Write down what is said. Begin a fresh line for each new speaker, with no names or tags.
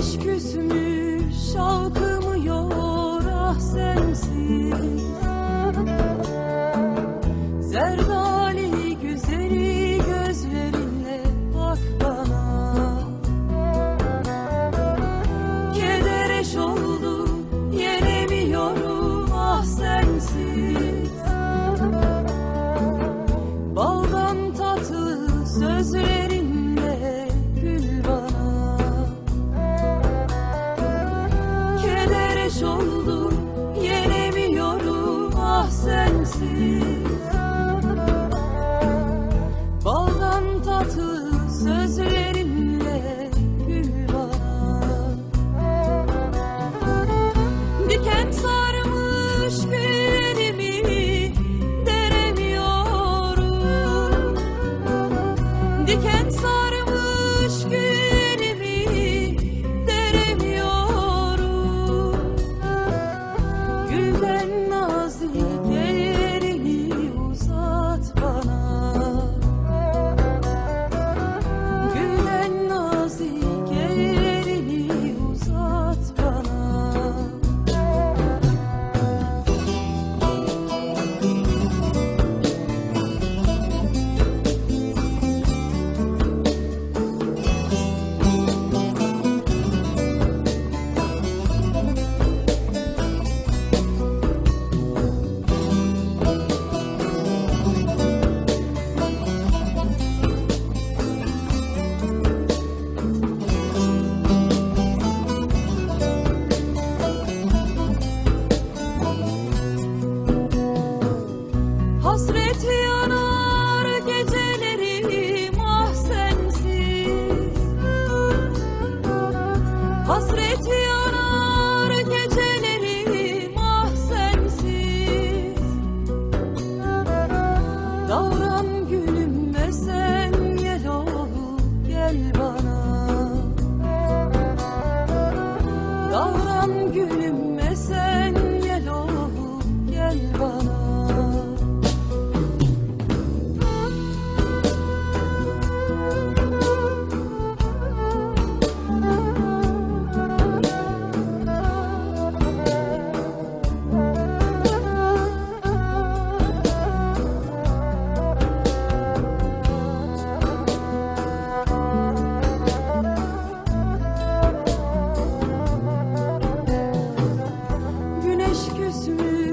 Ateş küsmüş alkımıyor ah sensiz. Zerdali güzeli gözlerinle bak bana. Kedereş oldu yenemiyorum ah sensiz. Baldan tatlı sözleri taş oldu yenemiyorum ah sensiz. Baldan tatlı sözlerinle gül Diken sarmış güllerimi deremiyorum Diken sarmış Hasret yanar gecelerim ah sensiz. Hasret yanar gecelerim ah Davran gülüm sen gel olup gel bana. Davran gülüm sen sur